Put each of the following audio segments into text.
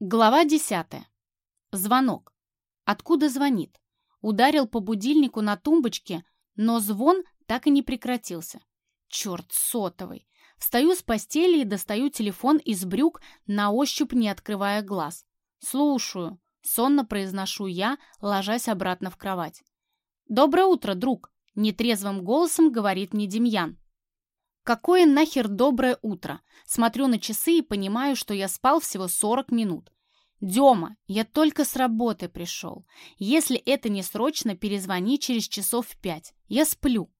Глава десятая. Звонок. Откуда звонит? Ударил по будильнику на тумбочке, но звон так и не прекратился. Черт, сотовый. Встаю с постели и достаю телефон из брюк, на ощупь не открывая глаз. «Слушаю», — сонно произношу я, ложась обратно в кровать. «Доброе утро, друг», — нетрезвым голосом говорит мне Демьян. Какое нахер доброе утро? Смотрю на часы и понимаю, что я спал всего 40 минут. «Дема, я только с работы пришел. Если это не срочно, перезвони через часов в пять. Я сплю».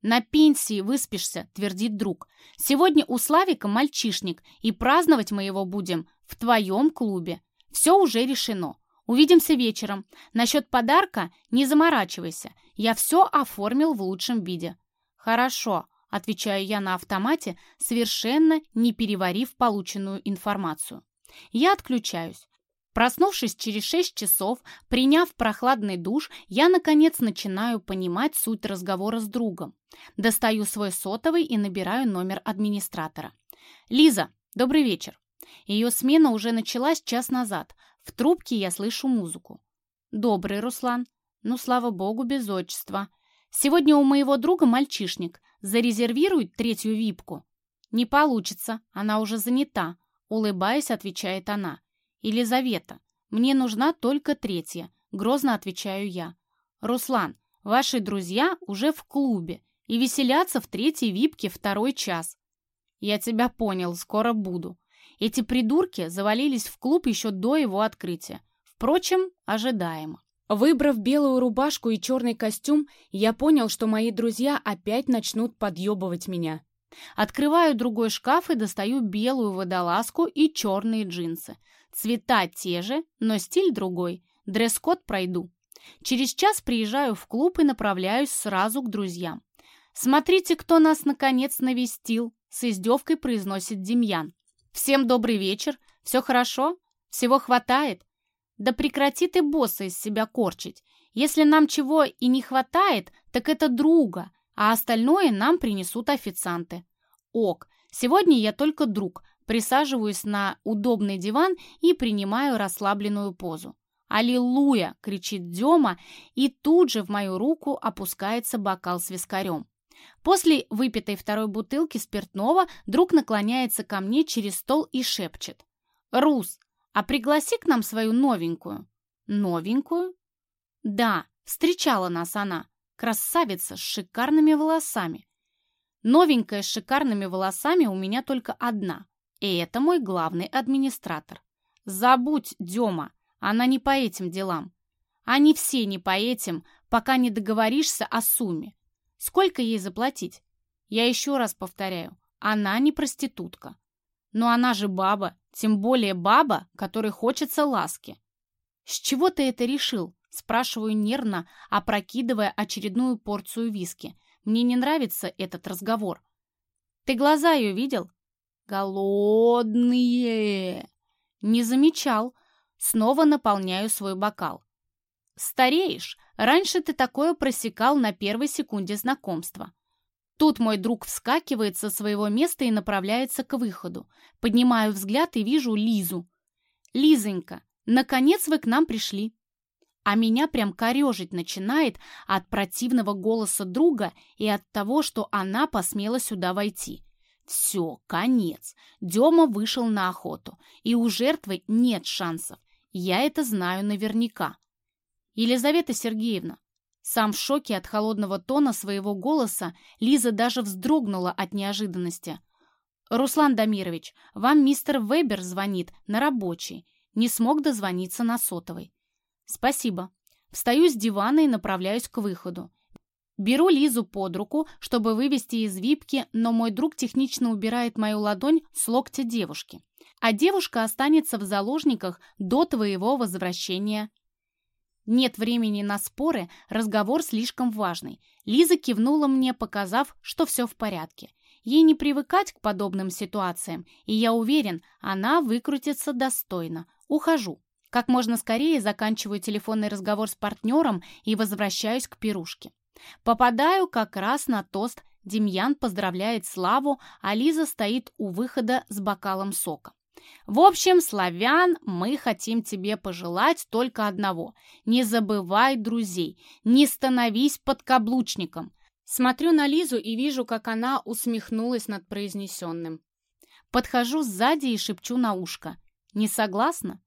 «На пенсии выспишься», — твердит друг. «Сегодня у Славика мальчишник, и праздновать мы его будем в твоем клубе. Все уже решено. Увидимся вечером. Насчет подарка не заморачивайся. Я все оформил в лучшем виде». «Хорошо», Отвечаю я на автомате, совершенно не переварив полученную информацию. Я отключаюсь. Проснувшись через 6 часов, приняв прохладный душ, я, наконец, начинаю понимать суть разговора с другом. Достаю свой сотовый и набираю номер администратора. «Лиза, добрый вечер». Ее смена уже началась час назад. В трубке я слышу музыку. «Добрый, Руслан. Ну, слава богу, без отчества. Сегодня у моего друга мальчишник. Зарезервирует третью випку?» «Не получится, она уже занята», — улыбаясь, отвечает она. «Елизавета, мне нужна только третья», — грозно отвечаю я. «Руслан, ваши друзья уже в клубе и веселятся в третьей випке второй час». «Я тебя понял, скоро буду». Эти придурки завалились в клуб еще до его открытия. Впрочем, ожидаемо. Выбрав белую рубашку и черный костюм, я понял, что мои друзья опять начнут подъебывать меня. Открываю другой шкаф и достаю белую водолазку и черные джинсы. Цвета те же, но стиль другой. Дресс-код пройду. Через час приезжаю в клуб и направляюсь сразу к друзьям. «Смотрите, кто нас наконец навестил!» С издевкой произносит Демьян. «Всем добрый вечер. Все хорошо? Всего хватает? Да прекрати ты босса из себя корчить. Если нам чего и не хватает, так это друга, а остальное нам принесут официанты. Ок, сегодня я только друг, присаживаюсь на удобный диван и принимаю расслабленную позу. «Аллилуйя!» — кричит Дема, и тут же в мою руку опускается бокал с вискарем. После выпитой второй бутылки спиртного друг наклоняется ко мне через стол и шепчет. «Рус, а пригласи к нам свою новенькую». «Новенькую?» «Да, встречала нас она. Красавица с шикарными волосами». «Новенькая с шикарными волосами у меня только одна, и это мой главный администратор. Забудь, Дема, она не по этим делам. Они все не по этим, пока не договоришься о сумме. Сколько ей заплатить? Я еще раз повторяю, она не проститутка. Но она же баба, тем более баба, которой хочется ласки. «С чего ты это решил?» – спрашиваю нервно, опрокидывая очередную порцию виски. Мне не нравится этот разговор. «Ты глаза ее видел?» «Голодные!» «Не замечал». Снова наполняю свой бокал. «Стареешь. Раньше ты такое просекал на первой секунде знакомства. Тут мой друг вскакивает со своего места и направляется к выходу. Поднимаю взгляд и вижу Лизу. «Лизонька, наконец вы к нам пришли!» А меня прям корежить начинает от противного голоса друга и от того, что она посмела сюда войти. Все, конец. Дема вышел на охоту, и у жертвы нет шансов. Я это знаю наверняка. Елизавета Сергеевна, сам в шоке от холодного тона своего голоса, Лиза даже вздрогнула от неожиданности. «Руслан Дамирович, вам мистер Вебер звонит на рабочий. Не смог дозвониться на сотовой». «Спасибо». Встаю с дивана и направляюсь к выходу. Беру Лизу под руку, чтобы вывести из випки, но мой друг технично убирает мою ладонь с локтя девушки. А девушка останется в заложниках до твоего возвращения нет времени на споры, разговор слишком важный. Лиза кивнула мне, показав, что все в порядке. Ей не привыкать к подобным ситуациям, и я уверен, она выкрутится достойно. Ухожу. Как можно скорее заканчиваю телефонный разговор с партнером и возвращаюсь к пирушке. Попадаю как раз на тост. Демьян поздравляет Славу, а Лиза стоит у выхода с бокалом сока. В общем, славян, мы хотим тебе пожелать только одного. Не забывай друзей, не становись подкаблучником. Смотрю на Лизу и вижу, как она усмехнулась над произнесенным. Подхожу сзади и шепчу на ушко. Не согласна?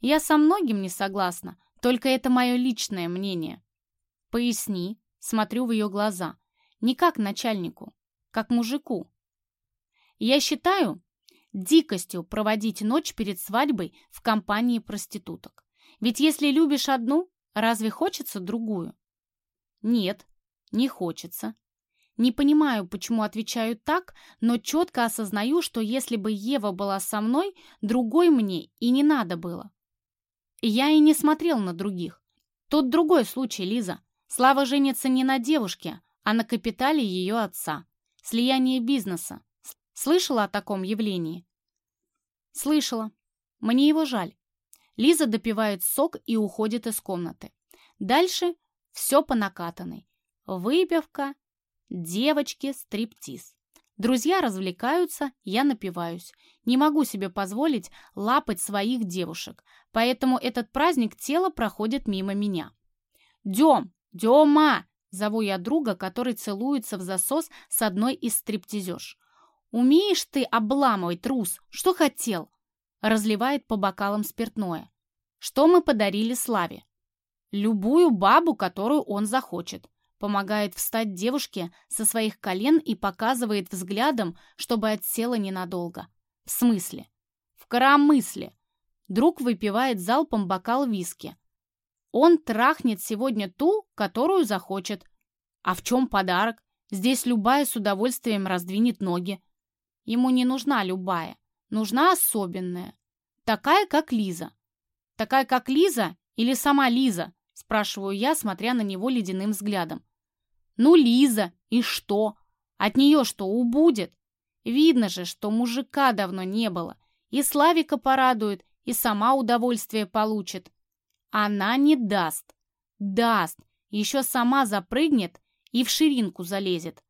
Я со многим не согласна, только это мое личное мнение. Поясни, смотрю в ее глаза. Не как начальнику, как мужику. Я считаю дикостью проводить ночь перед свадьбой в компании проституток. Ведь если любишь одну, разве хочется другую? Нет, не хочется. Не понимаю, почему отвечаю так, но четко осознаю, что если бы Ева была со мной, другой мне и не надо было. Я и не смотрел на других. Тут другой случай, Лиза. Слава женится не на девушке, а на капитале ее отца. Слияние бизнеса. Слышала о таком явлении? Слышала. Мне его жаль. Лиза допивает сок и уходит из комнаты. Дальше все по накатанной. Выпивка, девочки, стриптиз. Друзья развлекаются, я напиваюсь. Не могу себе позволить лапать своих девушек, поэтому этот праздник тела проходит мимо меня. «Дем! Дема!» – зову я друга, который целуется в засос с одной из стриптизерш. «Умеешь ты обламывать, трус? Что хотел?» Разливает по бокалам спиртное. «Что мы подарили Славе?» «Любую бабу, которую он захочет. Помогает встать девушке со своих колен и показывает взглядом, чтобы отсела ненадолго. В смысле? В коромысле. Друг выпивает залпом бокал виски. Он трахнет сегодня ту, которую захочет. А в чем подарок? Здесь любая с удовольствием раздвинет ноги. Ему не нужна любая, нужна особенная. Такая, как Лиза. Такая, как Лиза или сама Лиза? Спрашиваю я, смотря на него ледяным взглядом. Ну, Лиза, и что? От нее что, убудет? Видно же, что мужика давно не было. И Славика порадует, и сама удовольствие получит. Она не даст. Даст. Еще сама запрыгнет и в ширинку залезет.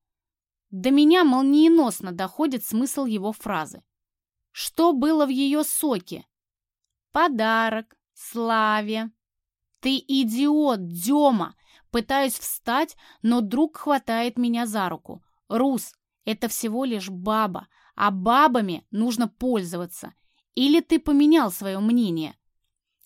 До меня молниеносно доходит смысл его фразы. Что было в ее соке? Подарок. Славе. «Ты идиот, Дема!» Пытаюсь встать, но друг хватает меня за руку. «Рус, это всего лишь баба, а бабами нужно пользоваться. Или ты поменял свое мнение?»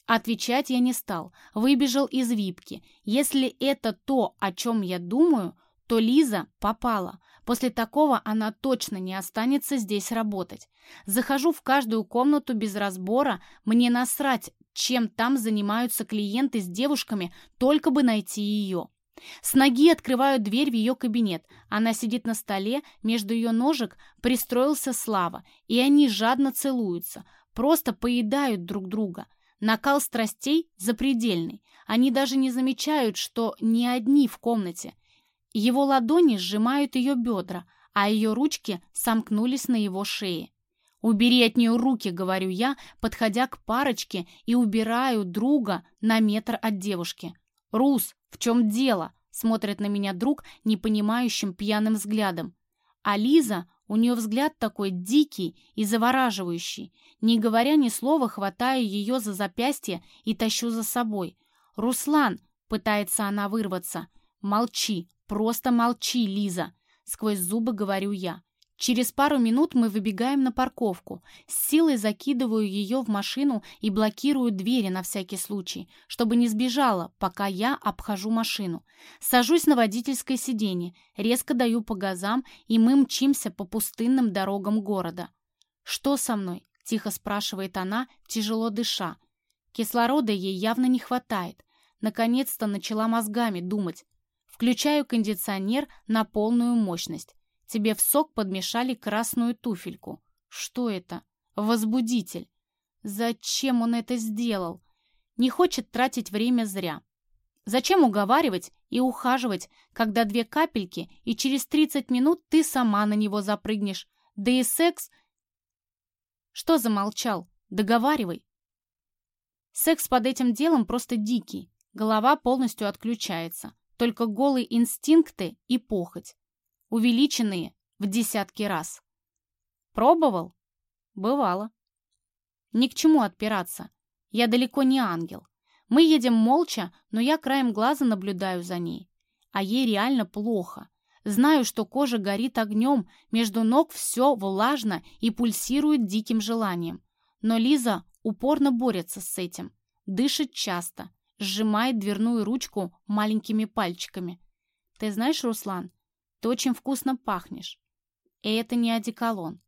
Отвечать я не стал, выбежал из випки. Если это то, о чем я думаю, то Лиза попала. После такого она точно не останется здесь работать. Захожу в каждую комнату без разбора, мне насрать, чем там занимаются клиенты с девушками, только бы найти ее. С ноги открываю дверь в ее кабинет. Она сидит на столе, между ее ножек пристроился Слава, и они жадно целуются, просто поедают друг друга. Накал страстей запредельный. Они даже не замечают, что не одни в комнате. Его ладони сжимают ее бедра, а ее ручки сомкнулись на его шее. «Убери от нее руки», — говорю я, подходя к парочке и убираю друга на метр от девушки. «Рус, в чем дело?» — смотрит на меня друг непонимающим пьяным взглядом. А Лиза, у нее взгляд такой дикий и завораживающий. Не говоря ни слова, хватаю ее за запястье и тащу за собой. «Руслан!» — пытается она вырваться. «Молчи, «Просто молчи, Лиза!» — сквозь зубы говорю я. Через пару минут мы выбегаем на парковку. С силой закидываю ее в машину и блокирую двери на всякий случай, чтобы не сбежала, пока я обхожу машину. Сажусь на водительское сиденье, резко даю по газам, и мы мчимся по пустынным дорогам города. «Что со мной?» — тихо спрашивает она, тяжело дыша. Кислорода ей явно не хватает. Наконец-то начала мозгами думать. Включаю кондиционер на полную мощность. Тебе в сок подмешали красную туфельку. Что это? Возбудитель. Зачем он это сделал? Не хочет тратить время зря. Зачем уговаривать и ухаживать, когда две капельки, и через 30 минут ты сама на него запрыгнешь? Да и секс... Что замолчал? Договаривай. Секс под этим делом просто дикий. Голова полностью отключается только голые инстинкты и похоть, увеличенные в десятки раз. Пробовал? Бывало. Ни к чему отпираться. Я далеко не ангел. Мы едем молча, но я краем глаза наблюдаю за ней. А ей реально плохо. Знаю, что кожа горит огнем, между ног все влажно и пульсирует диким желанием. Но Лиза упорно борется с этим. Дышит часто, сжимает дверную ручку маленькими пальчиками. Ты знаешь, Руслан, ты очень вкусно пахнешь. И это не одеколон.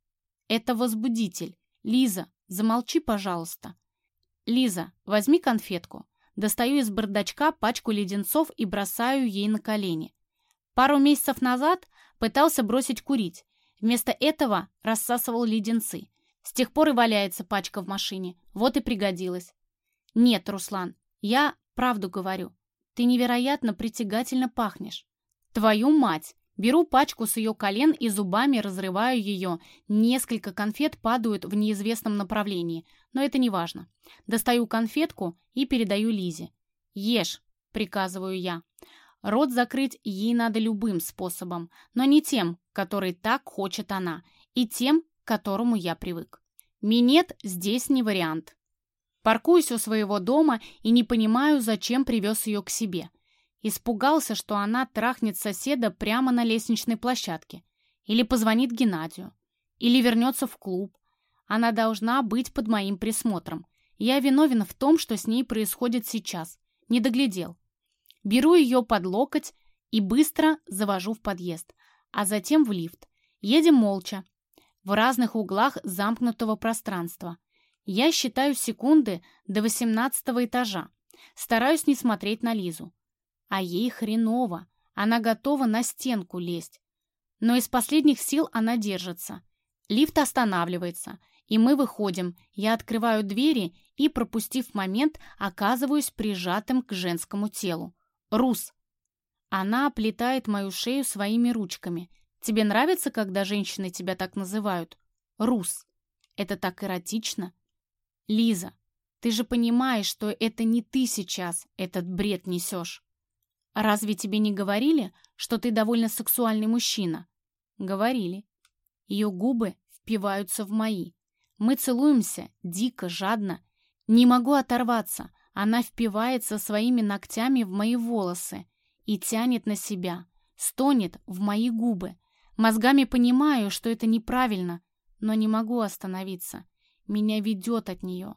Это возбудитель. Лиза, замолчи, пожалуйста. Лиза, возьми конфетку. Достаю из бардачка пачку леденцов и бросаю ей на колени. Пару месяцев назад пытался бросить курить. Вместо этого рассасывал леденцы. С тех пор и валяется пачка в машине. Вот и пригодилась. Нет, Руслан, я правду говорю. Ты невероятно притягательно пахнешь. Твою мать! Беру пачку с ее колен и зубами разрываю ее. Несколько конфет падают в неизвестном направлении, но это не важно. Достаю конфетку и передаю Лизе. «Ешь», — приказываю я. Рот закрыть ей надо любым способом, но не тем, который так хочет она, и тем, к которому я привык. Минет здесь не вариант. Паркуюсь у своего дома и не понимаю, зачем привез ее к себе. Испугался, что она трахнет соседа прямо на лестничной площадке. Или позвонит Геннадию. Или вернется в клуб. Она должна быть под моим присмотром. Я виновен в том, что с ней происходит сейчас. Не доглядел. Беру ее под локоть и быстро завожу в подъезд, а затем в лифт. Едем молча, в разных углах замкнутого пространства. Я считаю секунды до восемнадцатого этажа. Стараюсь не смотреть на Лизу. А ей хреново. Она готова на стенку лезть. Но из последних сил она держится. Лифт останавливается, и мы выходим. Я открываю двери и, пропустив момент, оказываюсь прижатым к женскому телу. Рус. Она оплетает мою шею своими ручками. Тебе нравится, когда женщины тебя так называют? Рус. Это так эротично. Лиза, ты же понимаешь, что это не ты сейчас этот бред несешь. «Разве тебе не говорили, что ты довольно сексуальный мужчина?» «Говорили». Ее губы впиваются в мои. Мы целуемся, дико, жадно. Не могу оторваться. Она впивается своими ногтями в мои волосы и тянет на себя, стонет в мои губы. Мозгами понимаю, что это неправильно, но не могу остановиться. Меня ведет от нее.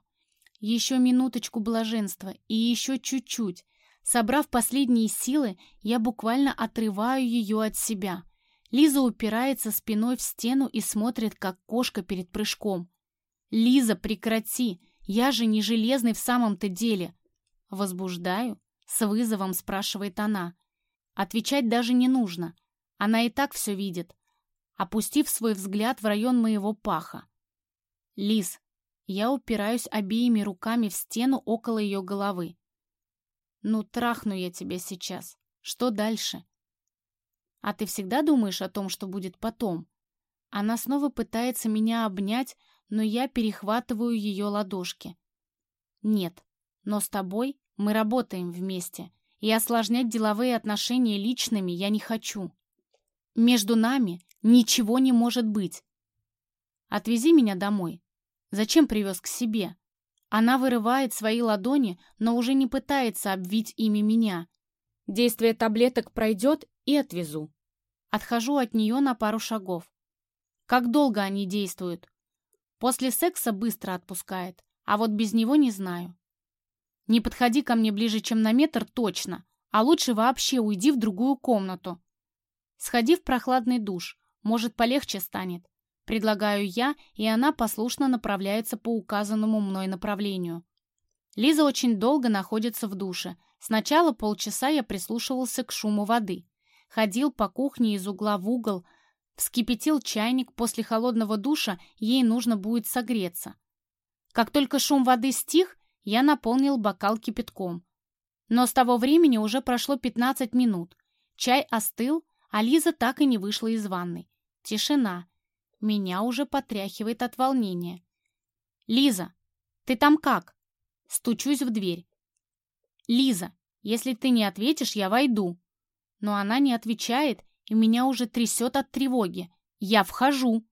Еще минуточку блаженства и еще чуть-чуть, Собрав последние силы, я буквально отрываю ее от себя. Лиза упирается спиной в стену и смотрит, как кошка перед прыжком. «Лиза, прекрати! Я же не железный в самом-то деле!» «Возбуждаю?» — с вызовом спрашивает она. Отвечать даже не нужно. Она и так все видит, опустив свой взгляд в район моего паха. «Лиз, я упираюсь обеими руками в стену около ее головы. Ну, трахну я тебя сейчас. Что дальше? А ты всегда думаешь о том, что будет потом? Она снова пытается меня обнять, но я перехватываю ее ладошки. Нет, но с тобой мы работаем вместе, и осложнять деловые отношения личными я не хочу. Между нами ничего не может быть. Отвези меня домой. Зачем привез к себе? Она вырывает свои ладони, но уже не пытается обвить ими меня. Действие таблеток пройдет и отвезу. Отхожу от нее на пару шагов. Как долго они действуют? После секса быстро отпускает, а вот без него не знаю. Не подходи ко мне ближе, чем на метр точно, а лучше вообще уйди в другую комнату. Сходи в прохладный душ, может полегче станет. Предлагаю я, и она послушно направляется по указанному мной направлению. Лиза очень долго находится в душе. Сначала полчаса я прислушивался к шуму воды. Ходил по кухне из угла в угол, вскипятил чайник, после холодного душа ей нужно будет согреться. Как только шум воды стих, я наполнил бокал кипятком. Но с того времени уже прошло 15 минут. Чай остыл, а Лиза так и не вышла из ванной. Тишина. Меня уже потряхивает от волнения. «Лиза, ты там как?» Стучусь в дверь. «Лиза, если ты не ответишь, я войду». Но она не отвечает, и меня уже трясет от тревоги. Я вхожу.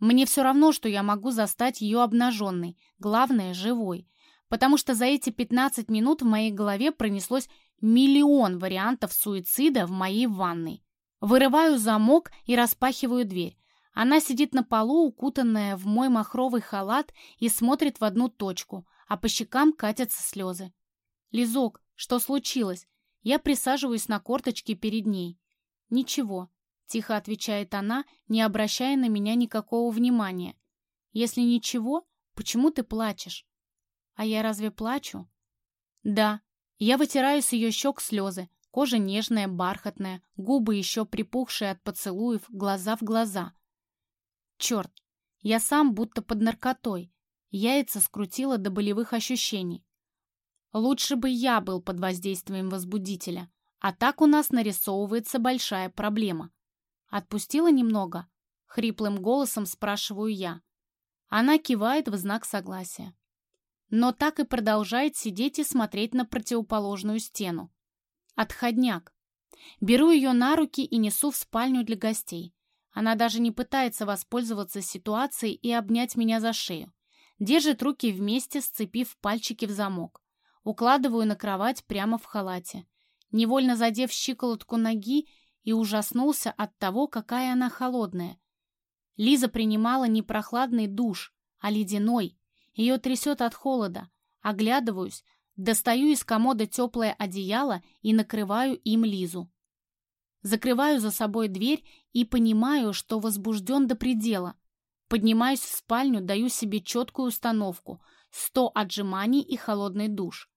Мне все равно, что я могу застать ее обнаженной, главное, живой, потому что за эти 15 минут в моей голове пронеслось миллион вариантов суицида в моей ванной. Вырываю замок и распахиваю дверь. Она сидит на полу, укутанная в мой махровый халат и смотрит в одну точку, а по щекам катятся слезы. «Лизок, что случилось?» Я присаживаюсь на корточки перед ней. «Ничего», — тихо отвечает она, не обращая на меня никакого внимания. «Если ничего, почему ты плачешь?» «А я разве плачу?» «Да». Я вытираю с ее щек слезы. Кожа нежная, бархатная, губы еще припухшие от поцелуев, глаза в глаза. Черт, я сам будто под наркотой. Яйца скрутило до болевых ощущений. Лучше бы я был под воздействием возбудителя, а так у нас нарисовывается большая проблема. Отпустила немного? Хриплым голосом спрашиваю я. Она кивает в знак согласия. Но так и продолжает сидеть и смотреть на противоположную стену. Отходняк. Беру ее на руки и несу в спальню для гостей. Она даже не пытается воспользоваться ситуацией и обнять меня за шею. Держит руки вместе, сцепив пальчики в замок. Укладываю на кровать прямо в халате. Невольно задев щиколотку ноги и ужаснулся от того, какая она холодная. Лиза принимала не прохладный душ, а ледяной. Ее трясет от холода. Оглядываюсь, достаю из комода теплое одеяло и накрываю им Лизу. Закрываю за собой дверь и понимаю, что возбужден до предела. Поднимаюсь в спальню, даю себе четкую установку – 100 отжиманий и холодный душ.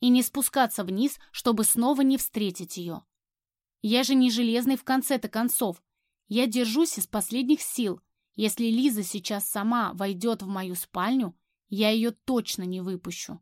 И не спускаться вниз, чтобы снова не встретить ее. Я же не железный в конце-то концов. Я держусь из последних сил. Если Лиза сейчас сама войдет в мою спальню, я ее точно не выпущу.